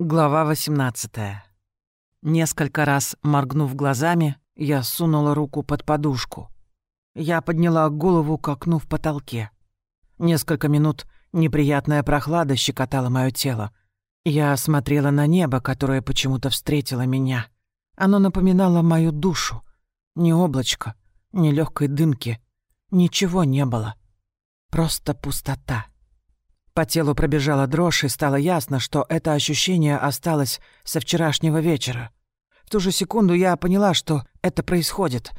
Глава 18. Несколько раз моргнув глазами, я сунула руку под подушку. Я подняла голову к окну в потолке. Несколько минут неприятная прохлада щекотала мое тело. Я смотрела на небо, которое почему-то встретило меня. Оно напоминало мою душу. Ни облачко, ни легкой дымки. Ничего не было. Просто пустота. По телу пробежала дрожь, и стало ясно, что это ощущение осталось со вчерашнего вечера. В ту же секунду я поняла, что это происходит.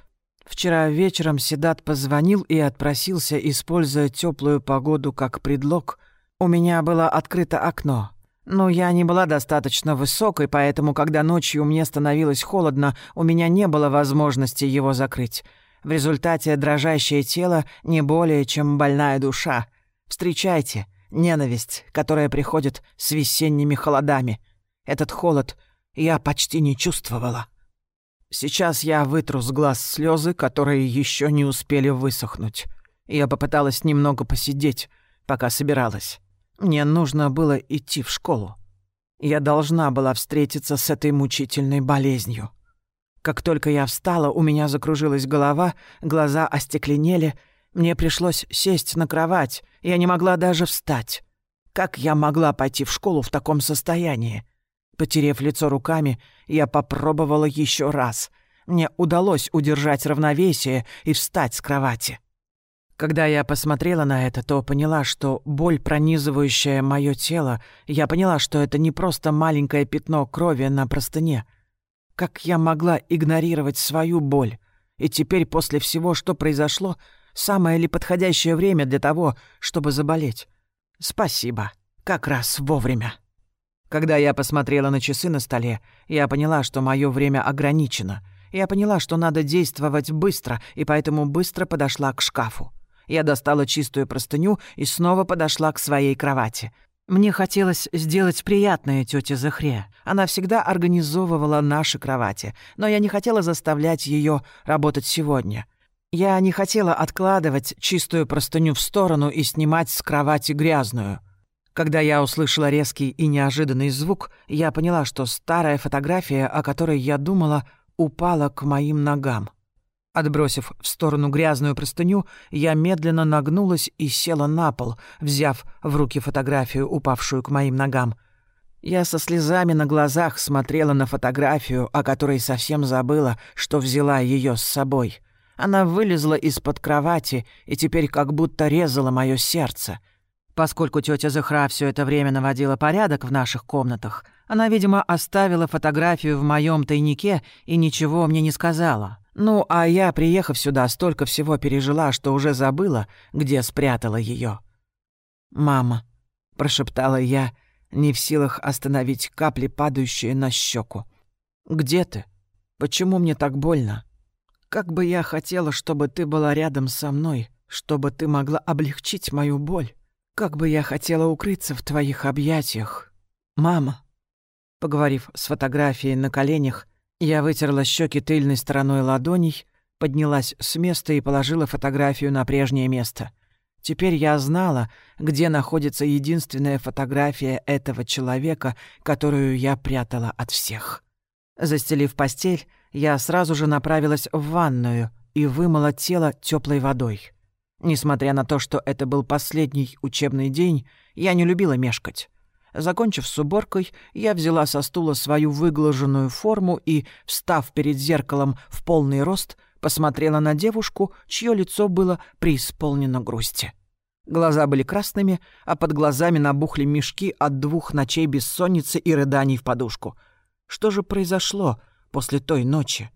Вчера вечером Седат позвонил и отпросился, используя теплую погоду как предлог. У меня было открыто окно. Но я не была достаточно высокой, поэтому, когда ночью мне становилось холодно, у меня не было возможности его закрыть. В результате дрожащее тело не более, чем больная душа. Встречайте — Ненависть, которая приходит с весенними холодами. Этот холод я почти не чувствовала. Сейчас я вытру с глаз слезы, которые еще не успели высохнуть. Я попыталась немного посидеть, пока собиралась. Мне нужно было идти в школу. Я должна была встретиться с этой мучительной болезнью. Как только я встала, у меня закружилась голова, глаза остекленели — мне пришлось сесть на кровать, я не могла даже встать. Как я могла пойти в школу в таком состоянии? Потерев лицо руками, я попробовала еще раз. Мне удалось удержать равновесие и встать с кровати. Когда я посмотрела на это, то поняла, что боль, пронизывающая мое тело, я поняла, что это не просто маленькое пятно крови на простыне. Как я могла игнорировать свою боль? И теперь, после всего, что произошло, Самое ли подходящее время для того, чтобы заболеть? Спасибо. Как раз вовремя. Когда я посмотрела на часы на столе, я поняла, что мое время ограничено. Я поняла, что надо действовать быстро, и поэтому быстро подошла к шкафу. Я достала чистую простыню и снова подошла к своей кровати. Мне хотелось сделать приятное тете Захре. Она всегда организовывала наши кровати, но я не хотела заставлять ее работать сегодня. Я не хотела откладывать чистую простыню в сторону и снимать с кровати грязную. Когда я услышала резкий и неожиданный звук, я поняла, что старая фотография, о которой я думала, упала к моим ногам. Отбросив в сторону грязную простыню, я медленно нагнулась и села на пол, взяв в руки фотографию, упавшую к моим ногам. Я со слезами на глазах смотрела на фотографию, о которой совсем забыла, что взяла ее с собой — она вылезла из-под кровати и теперь как будто резала мое сердце. Поскольку тетя Захра все это время наводила порядок в наших комнатах, она, видимо, оставила фотографию в моем тайнике и ничего мне не сказала. Ну, а я, приехав сюда, столько всего пережила, что уже забыла, где спрятала ее. «Мама», — прошептала я, не в силах остановить капли, падающие на щеку. «Где ты? Почему мне так больно?» Как бы я хотела, чтобы ты была рядом со мной, чтобы ты могла облегчить мою боль. Как бы я хотела укрыться в твоих объятиях. Мама. Поговорив с фотографией на коленях, я вытерла щеки тыльной стороной ладоней, поднялась с места и положила фотографию на прежнее место. Теперь я знала, где находится единственная фотография этого человека, которую я прятала от всех. Застелив постель, я сразу же направилась в ванную и вымыла тело теплой водой. Несмотря на то, что это был последний учебный день, я не любила мешкать. Закончив с уборкой, я взяла со стула свою выглаженную форму и, встав перед зеркалом в полный рост, посмотрела на девушку, чье лицо было преисполнено грусти. Глаза были красными, а под глазами набухли мешки от двух ночей бессонницы и рыданий в подушку. Что же произошло после той ночи.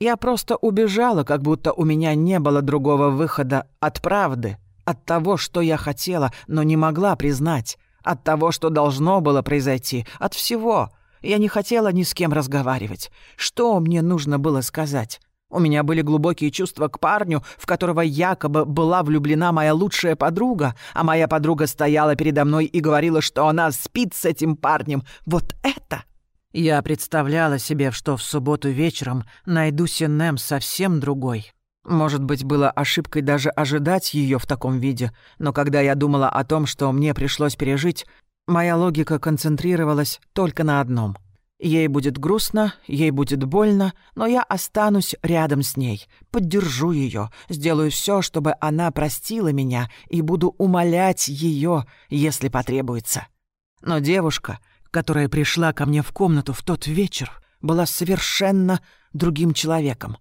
Я просто убежала, как будто у меня не было другого выхода от правды, от того, что я хотела, но не могла признать, от того, что должно было произойти, от всего. Я не хотела ни с кем разговаривать. Что мне нужно было сказать? У меня были глубокие чувства к парню, в которого якобы была влюблена моя лучшая подруга, а моя подруга стояла передо мной и говорила, что она спит с этим парнем. Вот это я представляла себе, что в субботу вечером найду Синем совсем другой. Может быть, было ошибкой даже ожидать ее в таком виде, но когда я думала о том, что мне пришлось пережить, Моя логика концентрировалась только на одном. Ей будет грустно, ей будет больно, но я останусь рядом с ней, поддержу ее, сделаю все, чтобы она простила меня и буду умолять ее, если потребуется. Но девушка, которая пришла ко мне в комнату в тот вечер, была совершенно другим человеком.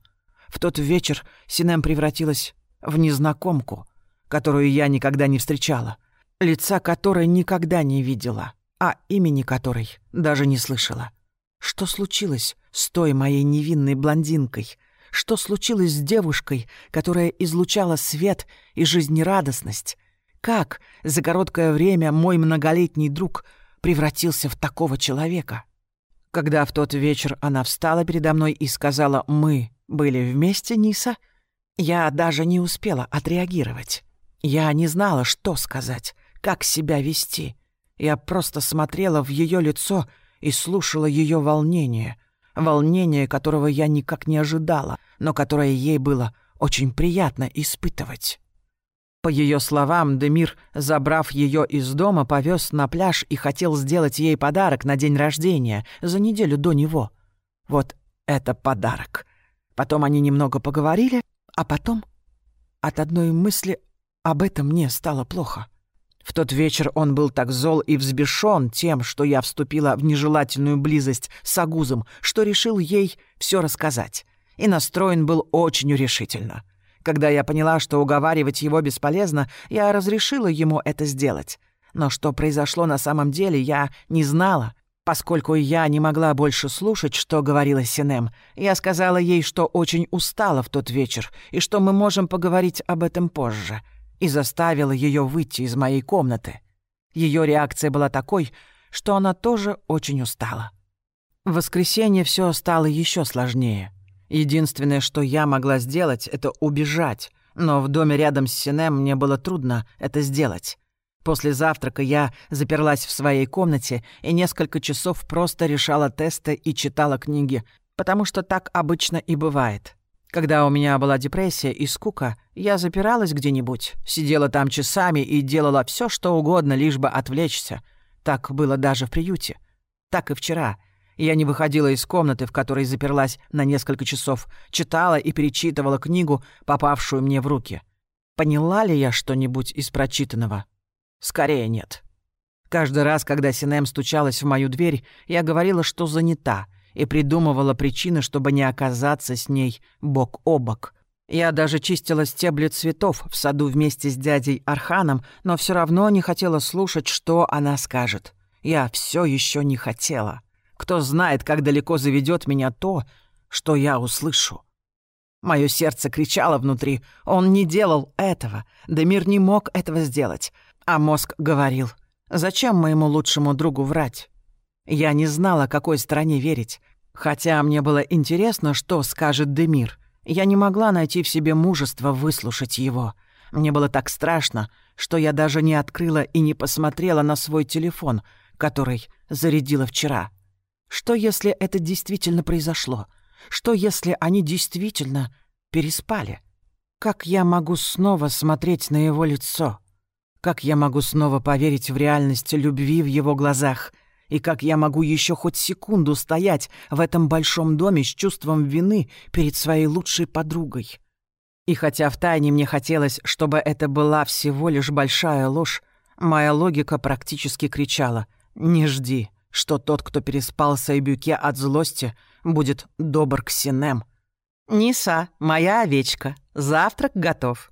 В тот вечер Синем превратилась в незнакомку, которую я никогда не встречала, лица которой никогда не видела, а имени которой даже не слышала. Что случилось с той моей невинной блондинкой? Что случилось с девушкой, которая излучала свет и жизнерадостность? Как за короткое время мой многолетний друг превратился в такого человека? Когда в тот вечер она встала передо мной и сказала «Мы были вместе, Ниса», я даже не успела отреагировать. Я не знала, что сказать, как себя вести. Я просто смотрела в ее лицо и слушала ее волнение. Волнение, которого я никак не ожидала, но которое ей было очень приятно испытывать. По ее словам, Демир, забрав ее из дома, повез на пляж и хотел сделать ей подарок на день рождения за неделю до него. Вот это подарок. Потом они немного поговорили, а потом от одной мысли об этом мне стало плохо. В тот вечер он был так зол и взбешен тем, что я вступила в нежелательную близость с Агузом, что решил ей все рассказать. И настроен был очень решительно. Когда я поняла, что уговаривать его бесполезно, я разрешила ему это сделать. Но что произошло на самом деле, я не знала. Поскольку я не могла больше слушать, что говорила Синем, я сказала ей, что очень устала в тот вечер и что мы можем поговорить об этом позже — и заставила ее выйти из моей комнаты. Ее реакция была такой, что она тоже очень устала. В воскресенье все стало еще сложнее. Единственное, что я могла сделать, это убежать, но в доме рядом с Синем мне было трудно это сделать. После завтрака я заперлась в своей комнате и несколько часов просто решала тесты и читала книги, потому что так обычно и бывает. Когда у меня была депрессия и скука, я запиралась где-нибудь, сидела там часами и делала все, что угодно, лишь бы отвлечься. Так было даже в приюте. Так и вчера. Я не выходила из комнаты, в которой заперлась на несколько часов, читала и перечитывала книгу, попавшую мне в руки. Поняла ли я что-нибудь из прочитанного? Скорее нет. Каждый раз, когда Синем стучалась в мою дверь, я говорила, что занята — и придумывала причины, чтобы не оказаться с ней бок о бок. Я даже чистила стебли цветов в саду вместе с дядей Арханом, но все равно не хотела слушать, что она скажет. Я все еще не хотела. Кто знает, как далеко заведет меня то, что я услышу. Мое сердце кричало внутри. Он не делал этого. Демир не мог этого сделать. А мозг говорил, зачем моему лучшему другу врать? Я не знала, какой стороне верить. Хотя мне было интересно, что скажет Демир. Я не могла найти в себе мужество выслушать его. Мне было так страшно, что я даже не открыла и не посмотрела на свой телефон, который зарядила вчера. Что если это действительно произошло? Что если они действительно переспали? Как я могу снова смотреть на его лицо? Как я могу снова поверить в реальность любви в его глазах — и как я могу еще хоть секунду стоять в этом большом доме с чувством вины перед своей лучшей подругой? И хотя втайне мне хотелось, чтобы это была всего лишь большая ложь, моя логика практически кричала «Не жди, что тот, кто переспал с Айбюке от злости, будет добр к Синем». «Ниса, моя овечка, завтрак готов»,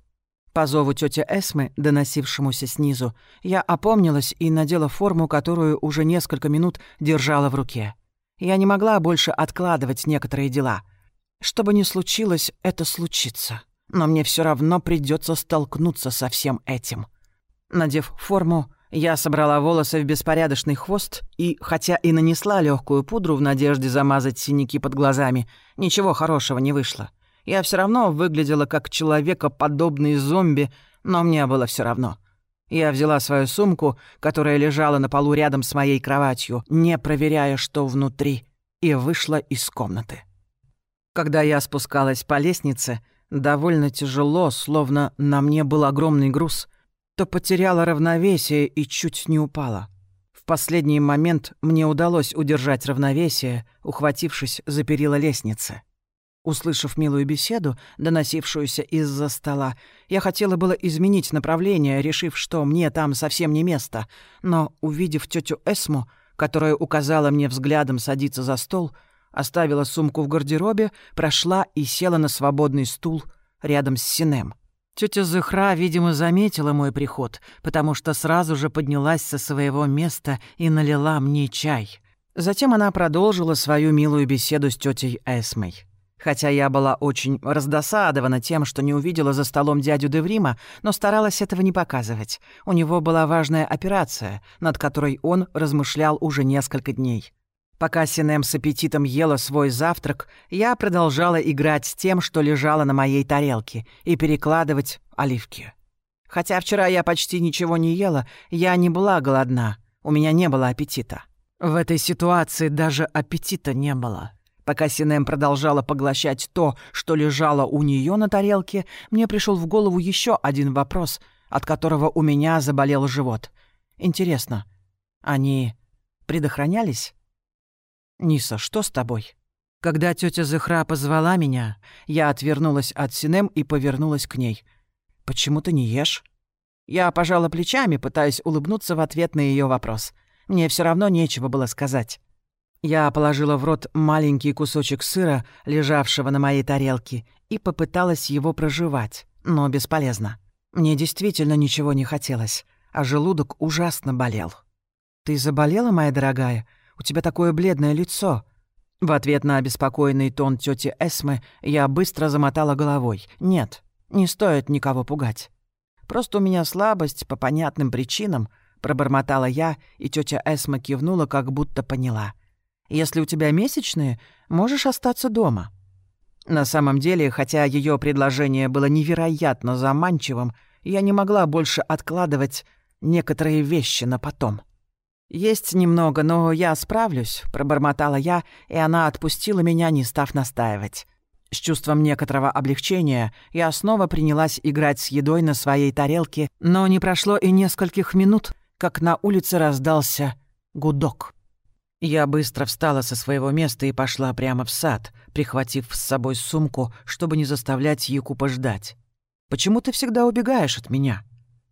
по зову тети Эсмы, доносившемуся снизу, я опомнилась и надела форму, которую уже несколько минут держала в руке. Я не могла больше откладывать некоторые дела. Что бы ни случилось, это случится. Но мне все равно придется столкнуться со всем этим. Надев форму, я собрала волосы в беспорядочный хвост и, хотя и нанесла легкую пудру в надежде замазать синяки под глазами, ничего хорошего не вышло. Я все равно выглядела как человекоподобный зомби, но мне было все равно. Я взяла свою сумку, которая лежала на полу рядом с моей кроватью, не проверяя, что внутри, и вышла из комнаты. Когда я спускалась по лестнице, довольно тяжело, словно на мне был огромный груз, то потеряла равновесие и чуть не упала. последний момент мне удалось удержать равновесие, ухватившись за перила лестницы. Услышав милую беседу, доносившуюся из-за стола, я хотела было изменить направление, решив, что мне там совсем не место, но, увидев тетю Эсму, которая указала мне взглядом садиться за стол, оставила сумку в гардеробе, прошла и села на свободный стул рядом с Синем. Тетя Зыхра, видимо, заметила мой приход, потому что сразу же поднялась со своего места и налила мне чай. Затем она продолжила свою милую беседу с тетей Эсмой. Хотя я была очень раздосадована тем, что не увидела за столом дядю Деврима, но старалась этого не показывать. У него была важная операция, над которой он размышлял уже несколько дней. Пока Синем с аппетитом ела свой завтрак, я продолжала играть с тем, что лежало на моей тарелке, и перекладывать оливки. Хотя вчера я почти ничего не ела, я не была голодна, у меня не было аппетита. В этой ситуации даже аппетита не было. Пока Синем продолжала поглощать то, что лежало у нее на тарелке, мне пришел в голову еще один вопрос, от которого у меня заболел живот. Интересно, они предохранялись? «Ниса, что с тобой?» Когда тетя Зыхра позвала меня, я отвернулась от Синем и повернулась к ней. «Почему ты не ешь?» Я пожала плечами, пытаясь улыбнуться в ответ на ее вопрос. Мне все равно нечего было сказать. Я положила в рот маленький кусочек сыра, лежавшего на моей тарелке, и попыталась его проживать, но бесполезно. Мне действительно ничего не хотелось, а желудок ужасно болел. «Ты заболела, моя дорогая? У тебя такое бледное лицо». В ответ на обеспокоенный тон тети Эсмы я быстро замотала головой. «Нет, не стоит никого пугать. Просто у меня слабость по понятным причинам», — пробормотала я, и тетя Эсма кивнула, как будто поняла. Если у тебя месячные, можешь остаться дома». На самом деле, хотя ее предложение было невероятно заманчивым, я не могла больше откладывать некоторые вещи на потом. «Есть немного, но я справлюсь», — пробормотала я, и она отпустила меня, не став настаивать. С чувством некоторого облегчения я снова принялась играть с едой на своей тарелке, но не прошло и нескольких минут, как на улице раздался гудок. Я быстро встала со своего места и пошла прямо в сад, прихватив с собой сумку, чтобы не заставлять Якупа ждать. «Почему ты всегда убегаешь от меня?»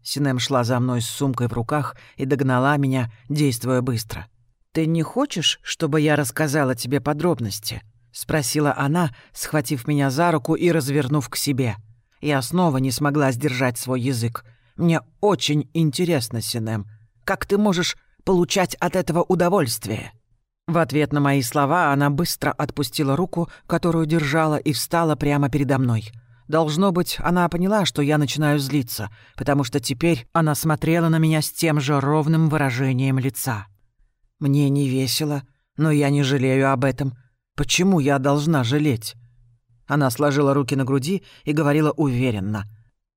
Синем шла за мной с сумкой в руках и догнала меня, действуя быстро. «Ты не хочешь, чтобы я рассказала тебе подробности?» — спросила она, схватив меня за руку и развернув к себе. Я снова не смогла сдержать свой язык. «Мне очень интересно, Синем. Как ты можешь получать от этого удовольствие?» В ответ на мои слова она быстро отпустила руку, которую держала, и встала прямо передо мной. Должно быть, она поняла, что я начинаю злиться, потому что теперь она смотрела на меня с тем же ровным выражением лица. «Мне не весело, но я не жалею об этом. Почему я должна жалеть?» Она сложила руки на груди и говорила уверенно.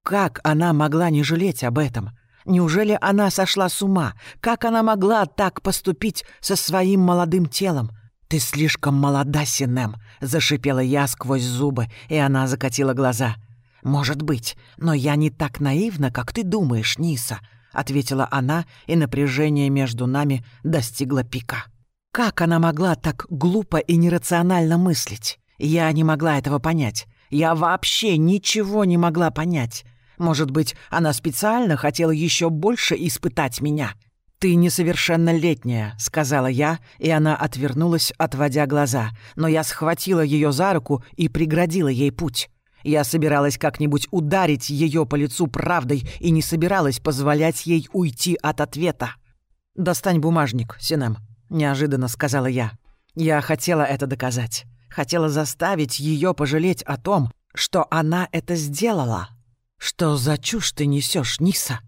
«Как она могла не жалеть об этом? Неужели она сошла с ума? Как она могла так поступить со своим молодым телом? «Ты слишком молода, Синем», — зашипела я сквозь зубы, и она закатила глаза. «Может быть, но я не так наивна, как ты думаешь, Ниса», — ответила она, и напряжение между нами достигло пика. «Как она могла так глупо и нерационально мыслить? Я не могла этого понять. Я вообще ничего не могла понять. Может быть, она специально хотела еще больше испытать меня. «Ты несовершеннолетняя», — сказала я, и она отвернулась, отводя глаза. Но я схватила ее за руку и преградила ей путь. Я собиралась как-нибудь ударить ее по лицу правдой и не собиралась позволять ей уйти от ответа. «Достань бумажник, Синем», — неожиданно сказала я. Я хотела это доказать. Хотела заставить ее пожалеть о том, что она это сделала. «Что за чушь ты несешь, Ниса?»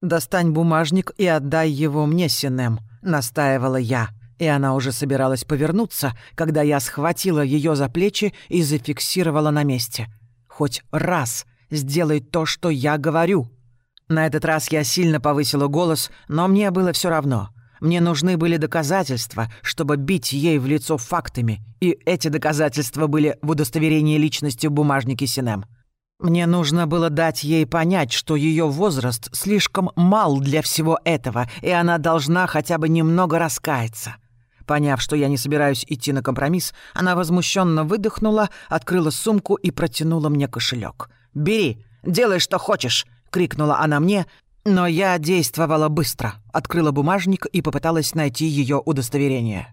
«Достань бумажник и отдай его мне, Синем», — настаивала я. И она уже собиралась повернуться, когда я схватила ее за плечи и зафиксировала на месте. «Хоть раз сделай то, что я говорю». На этот раз я сильно повысила голос, но мне было все равно. Мне нужны были доказательства, чтобы бить ей в лицо фактами, и эти доказательства были в удостоверении личности в бумажнике Синем. Мне нужно было дать ей понять, что ее возраст слишком мал для всего этого, и она должна хотя бы немного раскаяться. Поняв, что я не собираюсь идти на компромисс, она возмущенно выдохнула, открыла сумку и протянула мне кошелек. «Бери, делай, что хочешь!» — крикнула она мне, но я действовала быстро, открыла бумажник и попыталась найти ее удостоверение.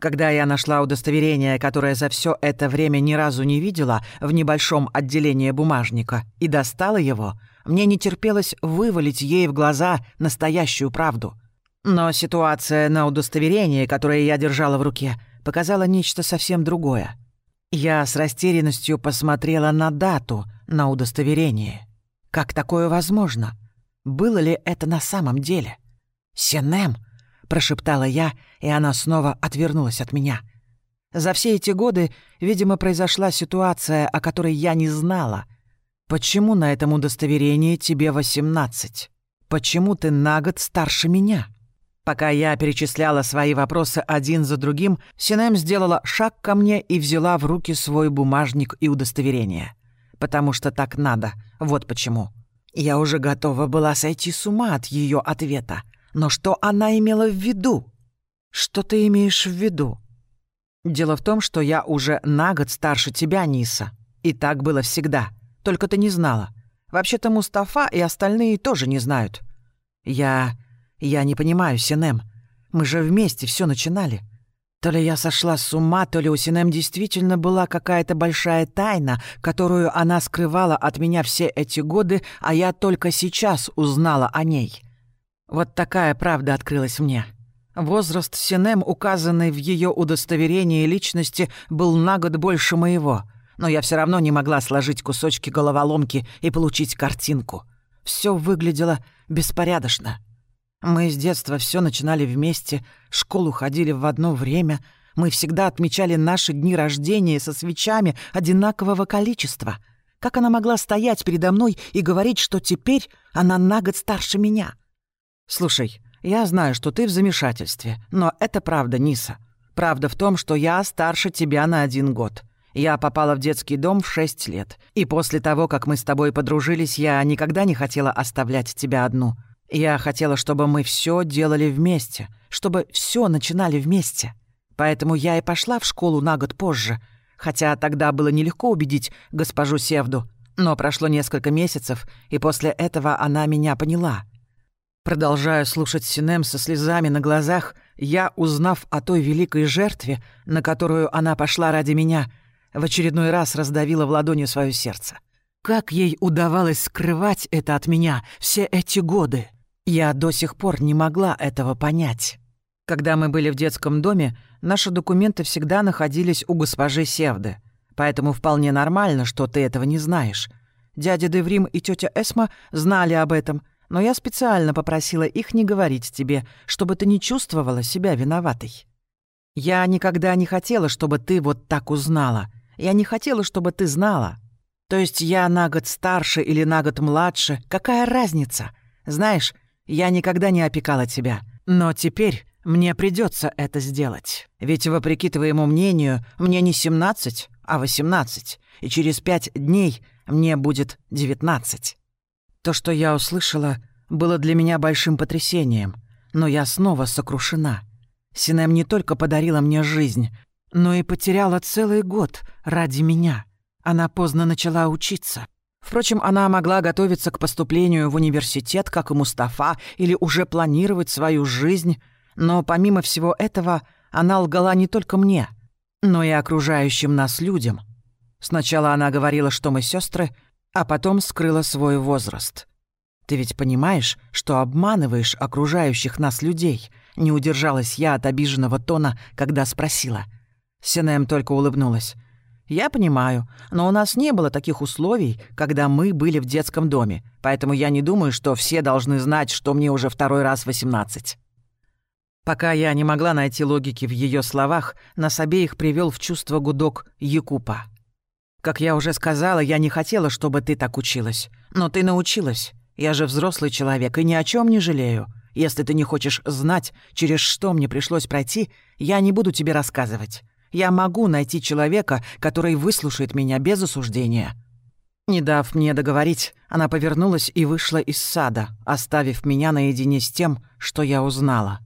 Когда я нашла удостоверение, которое за все это время ни разу не видела, в небольшом отделении бумажника, и достала его, мне не терпелось вывалить ей в глаза настоящую правду. Но ситуация на удостоверении, которое я держала в руке, показала нечто совсем другое. Я с растерянностью посмотрела на дату на удостоверении. Как такое возможно? Было ли это на самом деле? «Сенем!» — прошептала я, и она снова отвернулась от меня. За все эти годы, видимо, произошла ситуация, о которой я не знала. Почему на этом удостоверении тебе восемнадцать? Почему ты на год старше меня?» Пока я перечисляла свои вопросы один за другим, Синем сделала шаг ко мне и взяла в руки свой бумажник и удостоверение. Потому что так надо, вот почему. Я уже готова была сойти с ума от ее ответа. Но что она имела в виду? Что ты имеешь в виду? Дело в том, что я уже на год старше тебя, Ниса. И так было всегда. Только ты не знала. Вообще-то Мустафа и остальные тоже не знают. Я... я не понимаю, Синем. Мы же вместе все начинали. То ли я сошла с ума, то ли у Синем действительно была какая-то большая тайна, которую она скрывала от меня все эти годы, а я только сейчас узнала о ней. Вот такая правда открылась мне. Возраст Синем, указанный в ее удостоверении личности, был на год больше моего, но я все равно не могла сложить кусочки головоломки и получить картинку. Все выглядело беспорядочно. Мы с детства все начинали вместе, школу ходили в одно время. Мы всегда отмечали наши дни рождения со свечами одинакового количества. Как она могла стоять передо мной и говорить, что теперь она на год старше меня? Слушай, я знаю, что ты в замешательстве, но это правда, Ниса. Правда в том, что я старше тебя на один год. Я попала в детский дом в шесть лет. И после того, как мы с тобой подружились, я никогда не хотела оставлять тебя одну — я хотела, чтобы мы все делали вместе, чтобы все начинали вместе. Поэтому я и пошла в школу на год позже, хотя тогда было нелегко убедить госпожу Севду. Но прошло несколько месяцев, и после этого она меня поняла. Продолжая слушать Синем со слезами на глазах, я, узнав о той великой жертве, на которую она пошла ради меня, в очередной раз раздавила в ладони свое сердце. Как ей удавалось скрывать это от меня все эти годы? Я до сих пор не могла этого понять. Когда мы были в детском доме, наши документы всегда находились у госпожи Севды. Поэтому вполне нормально, что ты этого не знаешь. Дядя Деврим и тетя Эсма знали об этом, но я специально попросила их не говорить тебе, чтобы ты не чувствовала себя виноватой. Я никогда не хотела, чтобы ты вот так узнала. Я не хотела, чтобы ты знала. То есть я на год старше или на год младше, какая разница? Знаешь, я никогда не опекала тебя. Но теперь мне придется это сделать. Ведь, вопреки твоему мнению, мне не 17, а 18. И через пять дней мне будет 19. То, что я услышала, было для меня большим потрясением. Но я снова сокрушена. Синем не только подарила мне жизнь, но и потеряла целый год ради меня. Она поздно начала учиться. Впрочем, она могла готовиться к поступлению в университет, как и Мустафа, или уже планировать свою жизнь, но помимо всего этого она лгала не только мне, но и окружающим нас людям. Сначала она говорила, что мы сестры, а потом скрыла свой возраст. Ты ведь понимаешь, что обманываешь окружающих нас людей? Не удержалась я от обиженного тона, когда спросила. Синем только улыбнулась. «Я понимаю, но у нас не было таких условий, когда мы были в детском доме, поэтому я не думаю, что все должны знать, что мне уже второй раз 18». Пока я не могла найти логики в ее словах, нас обеих привел в чувство гудок Якупа. «Как я уже сказала, я не хотела, чтобы ты так училась. Но ты научилась. Я же взрослый человек и ни о чем не жалею. Если ты не хочешь знать, через что мне пришлось пройти, я не буду тебе рассказывать. Я могу найти человека, который выслушает меня без осуждения». Не дав мне договорить, она повернулась и вышла из сада, оставив меня наедине с тем, что я узнала.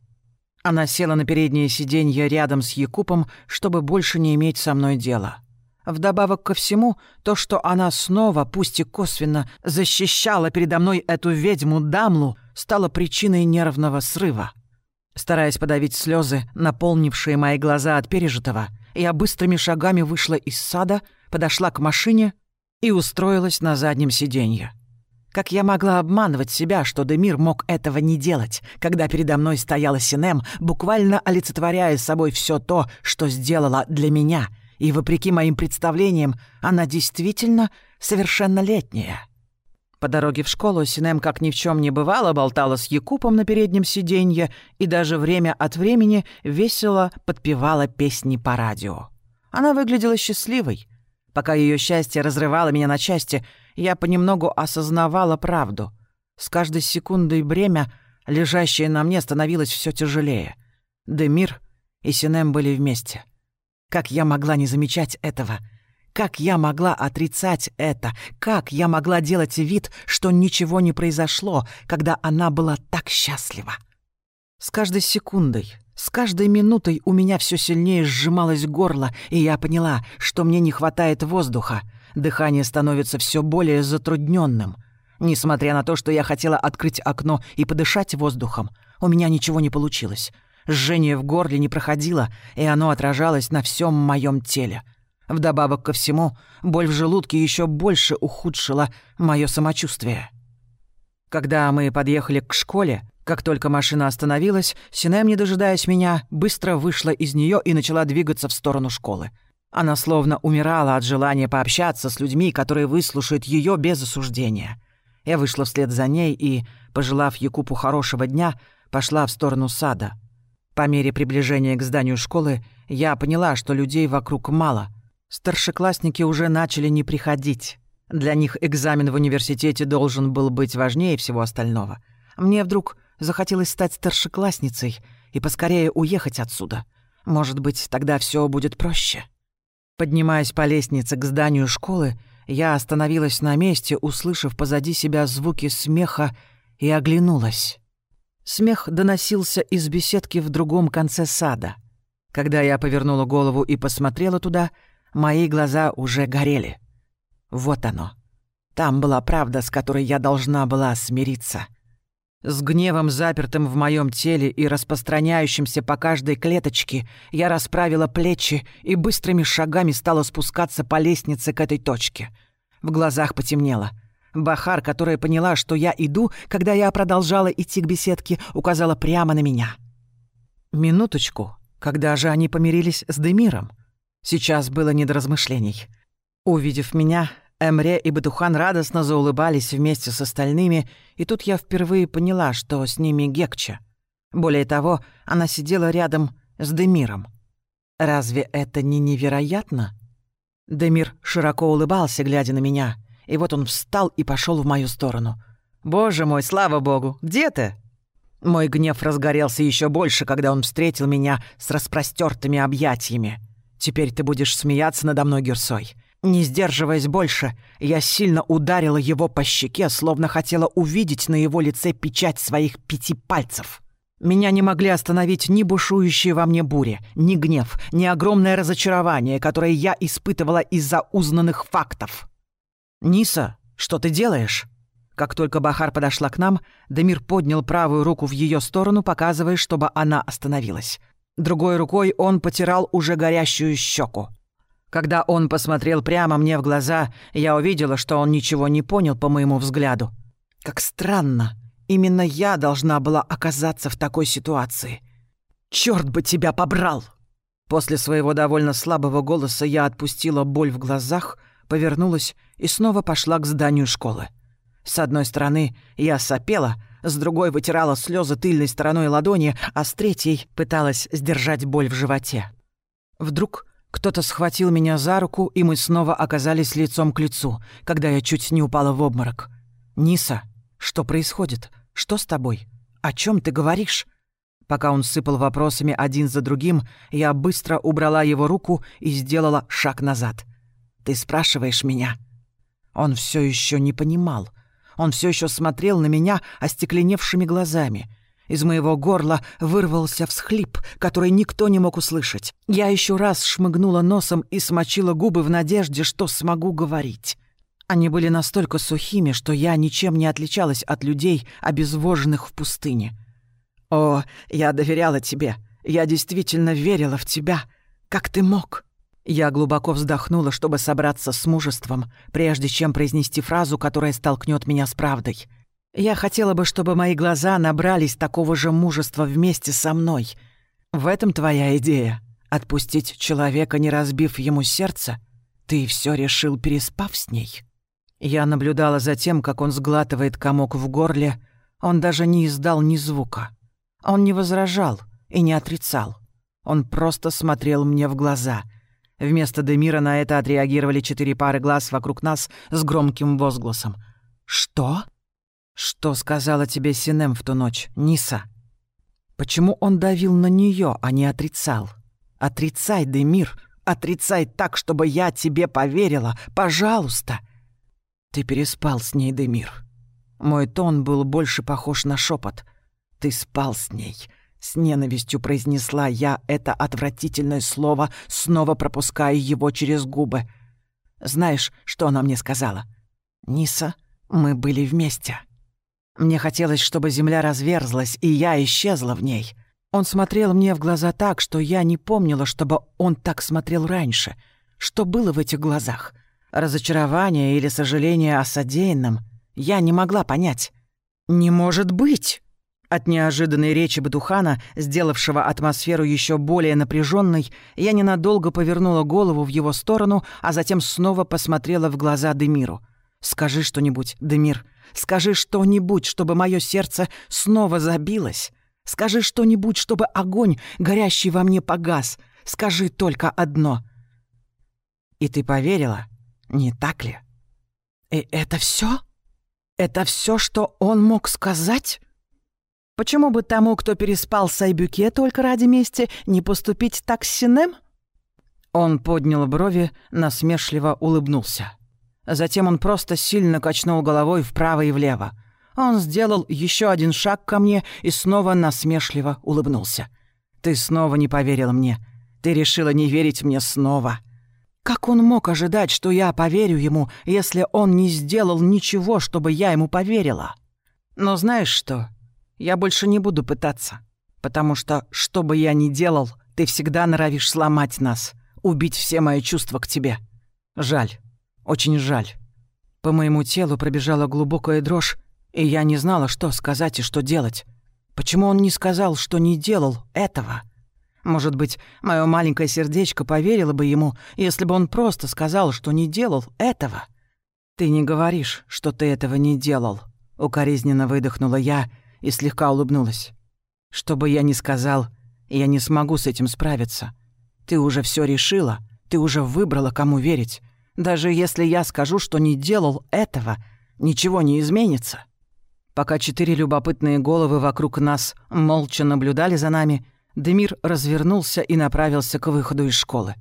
Она села на переднее сиденье рядом с Якупом, чтобы больше не иметь со мной дела. Вдобавок ко всему, то, что она снова, пусть и косвенно, защищала передо мной эту ведьму Дамлу, стало причиной нервного срыва. Стараясь подавить слезы, наполнившие мои глаза от пережитого, я быстрыми шагами вышла из сада, подошла к машине и устроилась на заднем сиденье. Как я могла обманывать себя, что Демир мог этого не делать, когда передо мной стояла Синем, буквально олицетворяя собой все то, что сделала для меня — и, вопреки моим представлениям, она действительно совершеннолетняя. По дороге в школу Синем, как ни в чем не бывало, болтала с Якупом на переднем сиденье и даже время от времени весело подпевала песни по радио. Она выглядела счастливой. Пока ее счастье разрывало меня на части, я понемногу осознавала правду. С каждой секундой бремя, лежащее на мне, становилось все тяжелее. Демир и Синем были вместе — как я могла не замечать этого? Как я могла отрицать это? Как я могла делать вид, что ничего не произошло, когда она была так счастлива? С каждой секундой, с каждой минутой у меня все сильнее сжималось горло, и я поняла, что мне не хватает воздуха. Дыхание становится все более затрудненным. Несмотря на то, что я хотела открыть окно и подышать воздухом, у меня ничего не получилось. Жжение в горле не проходило, и оно отражалось на всем моем теле. Вдобавок ко всему, боль в желудке еще больше ухудшила мое самочувствие. Когда мы подъехали к школе, как только машина остановилась, Синем, не дожидаясь меня, быстро вышла из нее и начала двигаться в сторону школы. Она словно умирала от желания пообщаться с людьми, которые выслушают ее без осуждения. Я вышла вслед за ней и, пожелав Якупу хорошего дня, пошла в сторону сада — по мере приближения к зданию школы я поняла, что людей вокруг мало. Старшеклассники уже начали не приходить. Для них экзамен в университете должен был быть важнее всего остального. Мне вдруг захотелось стать старшеклассницей и поскорее уехать отсюда. Может быть, тогда все будет проще. Поднимаясь по лестнице к зданию школы, я остановилась на месте, услышав позади себя звуки смеха, и оглянулась. Смех доносился из беседки в другом конце сада. Когда я повернула голову и посмотрела туда, мои глаза уже горели. Вот оно. Там была правда, с которой я должна была смириться. С гневом, запертым в моем теле и распространяющимся по каждой клеточке, я расправила плечи и быстрыми шагами стала спускаться по лестнице к этой точке. В глазах потемнело — Бахар, которая поняла, что я иду, когда я продолжала идти к беседке, указала прямо на меня. Минуточку. Когда же они помирились с Демиром? Сейчас было не до размышлений. Увидев меня, Эмре и Батухан радостно заулыбались вместе с остальными, и тут я впервые поняла, что с ними Гекча. Более того, она сидела рядом с Демиром. Разве это не невероятно? Демир широко улыбался, глядя на меня — и вот он встал и пошел в мою сторону. «Боже мой, слава богу! Где ты?» Мой гнев разгорелся еще больше, когда он встретил меня с распростертыми объятиями. «Теперь ты будешь смеяться надо мной, Герсой». Не сдерживаясь больше, я сильно ударила его по щеке, словно хотела увидеть на его лице печать своих пяти пальцев. Меня не могли остановить ни бушующие во мне бури, ни гнев, ни огромное разочарование, которое я испытывала из-за узнанных фактов. «Ниса, что ты делаешь?» Как только Бахар подошла к нам, Демир поднял правую руку в ее сторону, показывая, чтобы она остановилась. Другой рукой он потирал уже горящую щеку. Когда он посмотрел прямо мне в глаза, я увидела, что он ничего не понял по моему взгляду. Как странно. Именно я должна была оказаться в такой ситуации. Черт бы тебя побрал! После своего довольно слабого голоса я отпустила боль в глазах — повернулась и снова пошла к зданию школы. С одной стороны я сопела, с другой вытирала слезы тыльной стороной ладони, а с третьей пыталась сдержать боль в животе. Вдруг кто-то схватил меня за руку, и мы снова оказались лицом к лицу, когда я чуть не упала в обморок. «Ниса, что происходит? Что с тобой? О чем ты говоришь?» Пока он сыпал вопросами один за другим, я быстро убрала его руку и сделала шаг назад — ты спрашиваешь меня?» Он все еще не понимал. Он все еще смотрел на меня остекленевшими глазами. Из моего горла вырвался всхлип, который никто не мог услышать. Я еще раз шмыгнула носом и смочила губы в надежде, что смогу говорить. Они были настолько сухими, что я ничем не отличалась от людей, обезвоженных в пустыне. «О, я доверяла тебе. Я действительно верила в тебя. Как ты мог?» Я глубоко вздохнула, чтобы собраться с мужеством, прежде чем произнести фразу, которая столкнет меня с правдой. Я хотела бы, чтобы мои глаза набрались такого же мужества вместе со мной. В этом твоя идея — отпустить человека, не разбив ему сердце? Ты все решил, переспав с ней?» Я наблюдала за тем, как он сглатывает комок в горле. Он даже не издал ни звука. Он не возражал и не отрицал. Он просто смотрел мне в глаза — Вместо Демира на это отреагировали четыре пары глаз вокруг нас с громким возгласом. «Что?» «Что сказала тебе Синем в ту ночь, Ниса?» «Почему он давил на нее, а не отрицал?» «Отрицай, Демир, отрицай так, чтобы я тебе поверила, пожалуйста!» «Ты переспал с ней, Демир». Мой тон был больше похож на шепот. «Ты спал с ней. С ненавистью произнесла я это отвратительное слово, снова пропуская его через губы. Знаешь, что она мне сказала? «Ниса, мы были вместе». Мне хотелось, чтобы земля разверзлась, и я исчезла в ней. Он смотрел мне в глаза так, что я не помнила, чтобы он так смотрел раньше. Что было в этих глазах? Разочарование или сожаление о содеянном? Я не могла понять. «Не может быть!» От неожиданной речи Батухана, сделавшего атмосферу еще более напряженной, я ненадолго повернула голову в его сторону, а затем снова посмотрела в глаза Демиру. «Скажи что-нибудь, Демир. Скажи что-нибудь, чтобы мое сердце снова забилось. Скажи что-нибудь, чтобы огонь, горящий во мне, погас. Скажи только одно». «И ты поверила, не так ли?» «И это все? Это все, что он мог сказать?» Почему бы тому, кто переспал с Айбюке только ради мести, не поступить так с Синем? Он поднял брови, насмешливо улыбнулся. Затем он просто сильно качнул головой вправо и влево. Он сделал еще один шаг ко мне и снова насмешливо улыбнулся. «Ты снова не поверила мне. Ты решила не верить мне снова». Как он мог ожидать, что я поверю ему, если он не сделал ничего, чтобы я ему поверила? Но знаешь что? Я больше не буду пытаться, потому что, что бы я ни делал, ты всегда норовишь сломать нас, убить все мои чувства к тебе. Жаль, очень жаль. По моему телу пробежала глубокая дрожь, и я не знала, что сказать и что делать. Почему он не сказал, что не делал этого? Может быть, мое маленькое сердечко поверило бы ему, если бы он просто сказал, что не делал этого? Ты не говоришь, что ты этого не делал, укоризненно выдохнула я и слегка улыбнулась. «Что бы я ни сказал, я не смогу с этим справиться. Ты уже все решила, ты уже выбрала, кому верить. Даже если я скажу, что не делал этого, ничего не изменится». Пока четыре любопытные головы вокруг нас молча наблюдали за нами, Демир развернулся и направился к выходу из школы.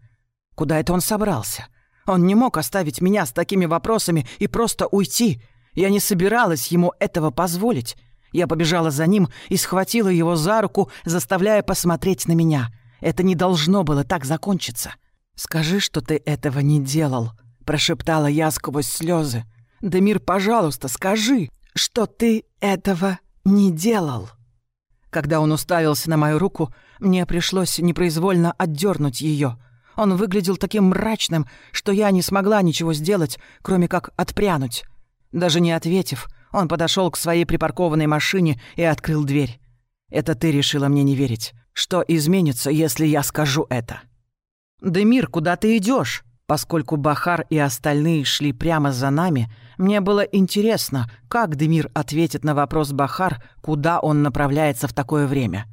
Куда это он собрался? Он не мог оставить меня с такими вопросами и просто уйти. Я не собиралась ему этого позволить. Я побежала за ним и схватила его за руку, заставляя посмотреть на меня. Это не должно было так закончиться. «Скажи, что ты этого не делал», — прошептала я сквозь слезы. «Демир, пожалуйста, скажи, что ты этого не делал». Когда он уставился на мою руку, мне пришлось непроизвольно отдернуть ее. Он выглядел таким мрачным, что я не смогла ничего сделать, кроме как отпрянуть. Даже не ответив, он подошел к своей припаркованной машине и открыл дверь. «Это ты решила мне не верить. Что изменится, если я скажу это?» «Демир, куда ты идешь? Поскольку Бахар и остальные шли прямо за нами, мне было интересно, как Демир ответит на вопрос Бахар, куда он направляется в такое время.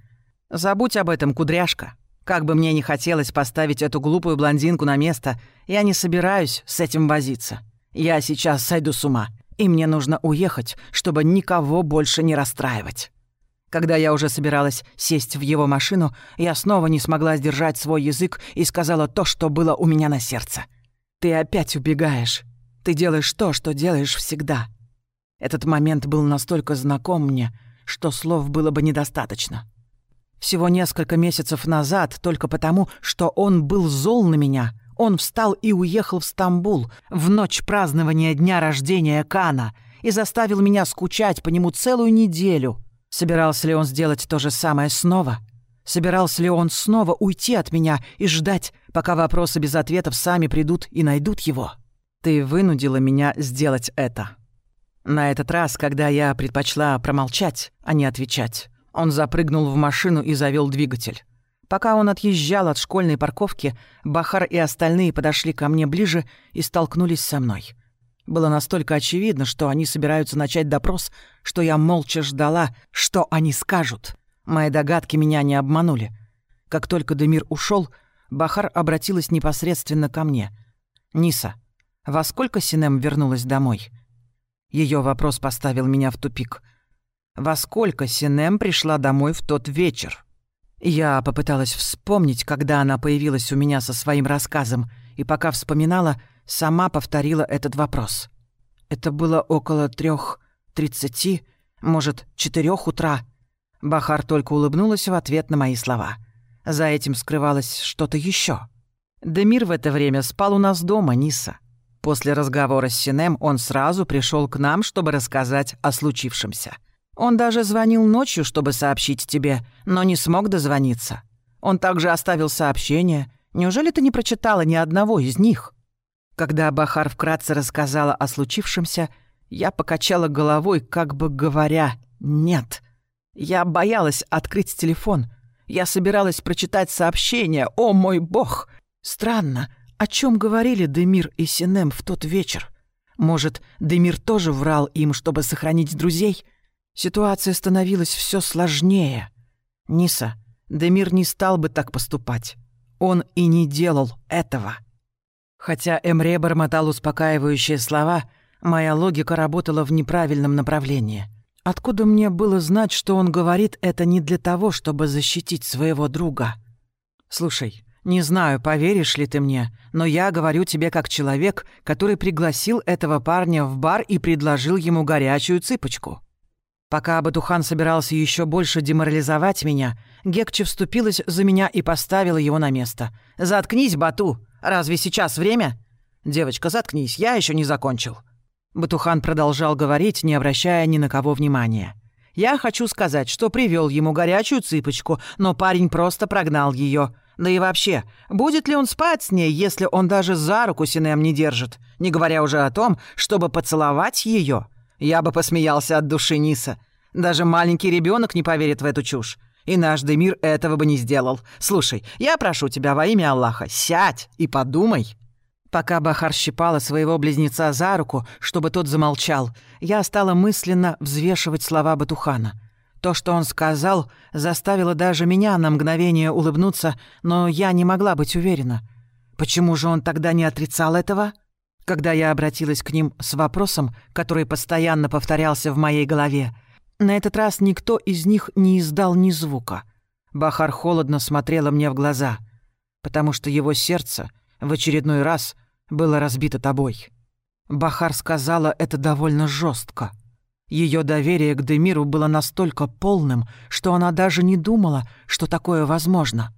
«Забудь об этом, кудряшка. Как бы мне ни хотелось поставить эту глупую блондинку на место, я не собираюсь с этим возиться. Я сейчас сойду с ума и мне нужно уехать, чтобы никого больше не расстраивать. Когда я уже собиралась сесть в его машину, я снова не смогла сдержать свой язык и сказала то, что было у меня на сердце. «Ты опять убегаешь. Ты делаешь то, что делаешь всегда. Этот момент был настолько знаком мне, что слов было бы недостаточно. Всего несколько месяцев назад, только потому, что он был зол на меня, он встал и уехал в Стамбул в ночь празднования дня рождения Кана и заставил меня скучать по нему целую неделю. Собирался ли он сделать то же самое снова? Собирался ли он снова уйти от меня и ждать, пока вопросы без ответов сами придут и найдут его? Ты вынудила меня сделать это. На этот раз, когда я предпочла промолчать, а не отвечать, он запрыгнул в машину и завел двигатель. Пока он отъезжал от школьной парковки, Бахар и остальные подошли ко мне ближе и столкнулись со мной. Было настолько очевидно, что они собираются начать допрос, что я молча ждала, что они скажут. Мои догадки меня не обманули. Как только Демир ушел, Бахар обратилась непосредственно ко мне. «Ниса, во сколько Синем вернулась домой?» Ее вопрос поставил меня в тупик. «Во сколько Синем пришла домой в тот вечер?» Я попыталась вспомнить, когда она появилась у меня со своим рассказом, и пока вспоминала, сама повторила этот вопрос. Это было около трех тридцати, может, четырех утра. Бахар только улыбнулась в ответ на мои слова. За этим скрывалось что-то еще. Демир в это время спал у нас дома, Ниса. После разговора с Синем он сразу пришел к нам, чтобы рассказать о случившемся. Он даже звонил ночью, чтобы сообщить тебе, но не смог дозвониться. Он также оставил сообщение. Неужели ты не прочитала ни одного из них?» Когда Бахар вкратце рассказала о случившемся, я покачала головой, как бы говоря «нет». Я боялась открыть телефон. Я собиралась прочитать сообщение. О, мой бог! Странно, о чем говорили Демир и Синем в тот вечер? Может, Демир тоже врал им, чтобы сохранить друзей? Ситуация становилась все сложнее. Ниса, Демир не стал бы так поступать. Он и не делал этого. Хотя Эмре бормотал успокаивающие слова, моя логика работала в неправильном направлении. Откуда мне было знать, что он говорит это не для того, чтобы защитить своего друга? Слушай, не знаю, поверишь ли ты мне, но я говорю тебе как человек, который пригласил этого парня в бар и предложил ему горячую цыпочку. Пока Батухан собирался еще больше деморализовать меня, Гекче вступилась за меня и поставила его на место. «Заткнись, Бату! Разве сейчас время?» «Девочка, заткнись, я еще не закончил». Батухан продолжал говорить, не обращая ни на кого внимания. «Я хочу сказать, что привел ему горячую цыпочку, но парень просто прогнал ее. Да и вообще, будет ли он спать с ней, если он даже за руку Синем не держит, не говоря уже о том, чтобы поцеловать ее?» Я бы посмеялся от души Ниса. Даже маленький ребенок не поверит в эту чушь. И наш Демир этого бы не сделал. Слушай, я прошу тебя во имя Аллаха, сядь и подумай». Пока Бахар щипала своего близнеца за руку, чтобы тот замолчал, я стала мысленно взвешивать слова Батухана. То, что он сказал, заставило даже меня на мгновение улыбнуться, но я не могла быть уверена. Почему же он тогда не отрицал этого? Когда я обратилась к ним с вопросом, который постоянно повторялся в моей голове, на этот раз никто из них не издал ни звука. Бахар холодно смотрела мне в глаза, потому что его сердце в очередной раз было разбито тобой. Бахар сказала это довольно жестко. Ее доверие к Демиру было настолько полным, что она даже не думала, что такое возможно.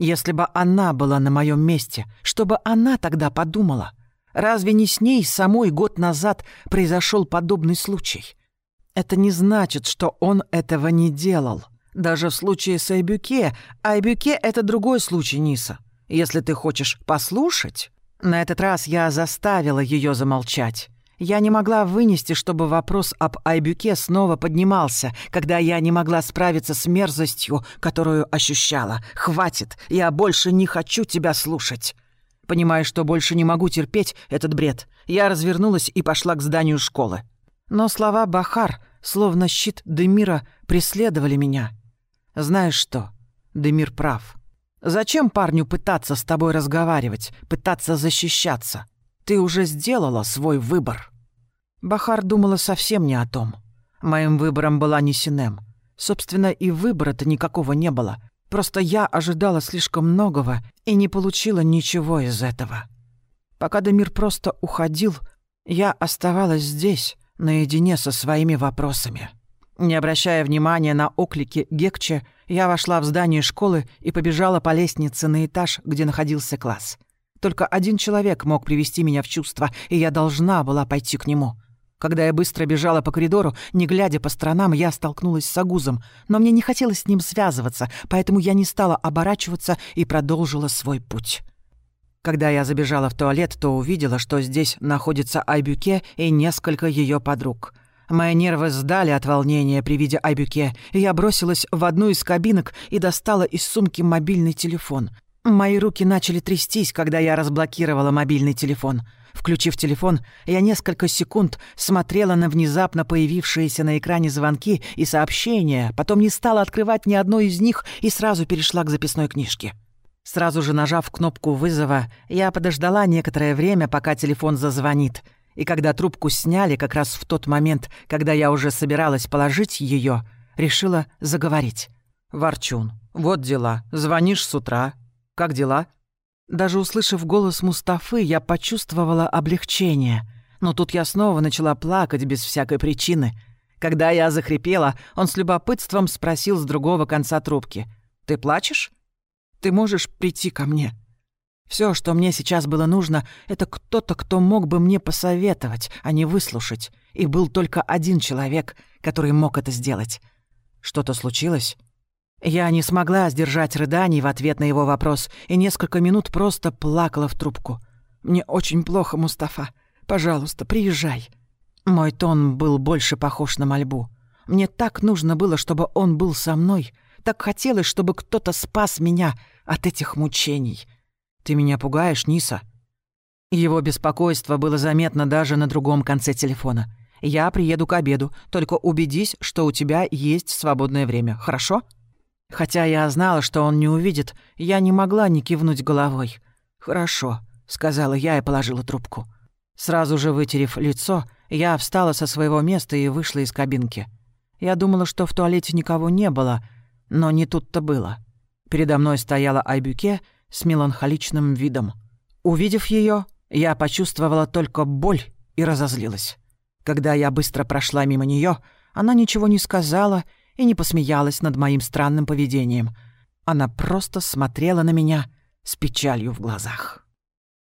Если бы она была на моем месте, что бы она тогда подумала — Разве не с ней самой год назад произошел подобный случай? Это не значит, что он этого не делал. Даже в случае с Айбюке, Айбюке — это другой случай, Ниса. Если ты хочешь послушать... На этот раз я заставила ее замолчать. Я не могла вынести, чтобы вопрос об Айбюке снова поднимался, когда я не могла справиться с мерзостью, которую ощущала. «Хватит, я больше не хочу тебя слушать». Понимая, что больше не могу терпеть этот бред, я развернулась и пошла к зданию школы. Но слова Бахар, словно щит Демира, преследовали меня. Знаешь что? Демир прав. Зачем парню пытаться с тобой разговаривать, пытаться защищаться? Ты уже сделала свой выбор. Бахар думала совсем не о том. Моим выбором была не Синем. Собственно, и выбора-то никакого не было. Просто я ожидала слишком многого и не получила ничего из этого. Пока Дамир просто уходил, Я оставалась здесь, наедине со своими вопросами. Не обращая внимания на оклики Гекче, я вошла в здание школы и побежала по лестнице на этаж, где находился класс. Только один человек мог привести меня в чувство, и я должна была пойти к нему. Когда я быстро бежала по коридору, не глядя по сторонам, я столкнулась с Агузом, но мне не хотелось с ним связываться, поэтому я не стала оборачиваться и продолжила свой путь. Когда я забежала в туалет, то увидела, что здесь находится Айбюке и несколько ее подруг. Мои нервы сдали от волнения при виде Айбюке, и я бросилась в одну из кабинок и достала из сумки мобильный телефон. Мои руки начали трястись, когда я разблокировала мобильный телефон. Включив телефон, я несколько секунд смотрела на внезапно появившиеся на экране звонки и сообщения, потом не стала открывать ни одной из них и сразу перешла к записной книжке. Сразу же нажав кнопку вызова, я подождала некоторое время, пока телефон зазвонит. И когда трубку сняли, как раз в тот момент, когда я уже собиралась положить ее, решила заговорить. «Ворчун, вот дела. Звонишь с утра. Как дела?» Даже услышав голос Мустафы, я почувствовала облегчение. Но тут я снова начала плакать без всякой причины. Когда я захрипела, он с любопытством спросил с другого конца трубки. «Ты плачешь?» Ты можешь прийти ко мне. Все, что мне сейчас было нужно, это кто-то, кто мог бы мне посоветовать, а не выслушать. И был только один человек, который мог это сделать. Что-то случилось? Я не смогла сдержать рыданий в ответ на его вопрос и несколько минут просто плакала в трубку. «Мне очень плохо, Мустафа. Пожалуйста, приезжай». Мой тон был больше похож на мольбу. Мне так нужно было, чтобы он был со мной. Так хотелось, чтобы кто-то спас меня — от этих мучений. Ты меня пугаешь, Ниса?» Его беспокойство было заметно даже на другом конце телефона. «Я приеду к обеду, только убедись, что у тебя есть свободное время, хорошо?» Хотя я знала, что он не увидит, я не могла не кивнуть головой. «Хорошо», — сказала я и положила трубку. Сразу же вытерев лицо, я встала со своего места и вышла из кабинки. Я думала, что в туалете никого не было, но не тут-то было. Передо мной стояла Айбюке с меланхоличным видом. Увидев ее, я почувствовала только боль и разозлилась. Когда я быстро прошла мимо нее, она ничего не сказала и не посмеялась над моим странным поведением. Она просто смотрела на меня с печалью в глазах.